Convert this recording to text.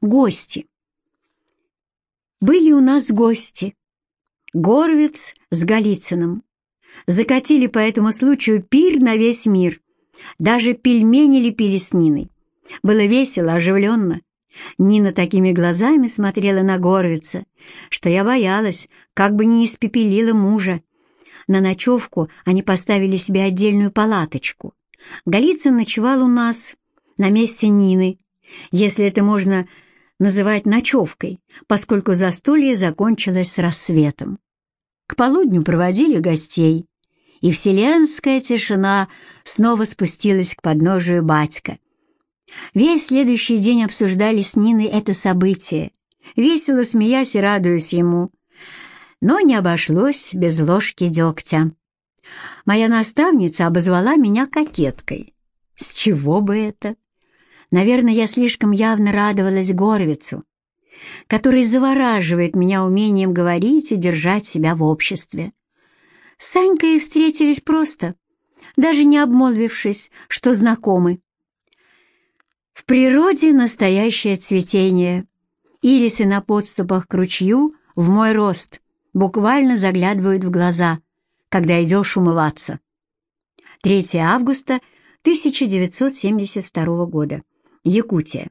Гости. Были у нас гости. Горвиц с Голицыным. Закатили по этому случаю пир на весь мир. Даже пельмени лепили с Ниной. Было весело, оживленно. Нина такими глазами смотрела на Горвица, что я боялась, как бы не испепелила мужа. На ночевку они поставили себе отдельную палаточку. Голицын ночевал у нас, на месте Нины, если это можно называть ночевкой, поскольку застолье закончилось с рассветом. К полудню проводили гостей, и вселенская тишина снова спустилась к подножию батька. Весь следующий день обсуждали с Ниной это событие, весело смеясь и радуясь ему. Но не обошлось без ложки дегтя. Моя наставница обозвала меня кокеткой. С чего бы это? Наверное, я слишком явно радовалась Горвицу, который завораживает меня умением говорить и держать себя в обществе. С Санькой встретились просто, даже не обмолвившись, что знакомы. В природе настоящее цветение. Ирисы на подступах к ручью в мой рост буквально заглядывают в глаза, когда идешь умываться. 3 августа 1972 года. Якутия.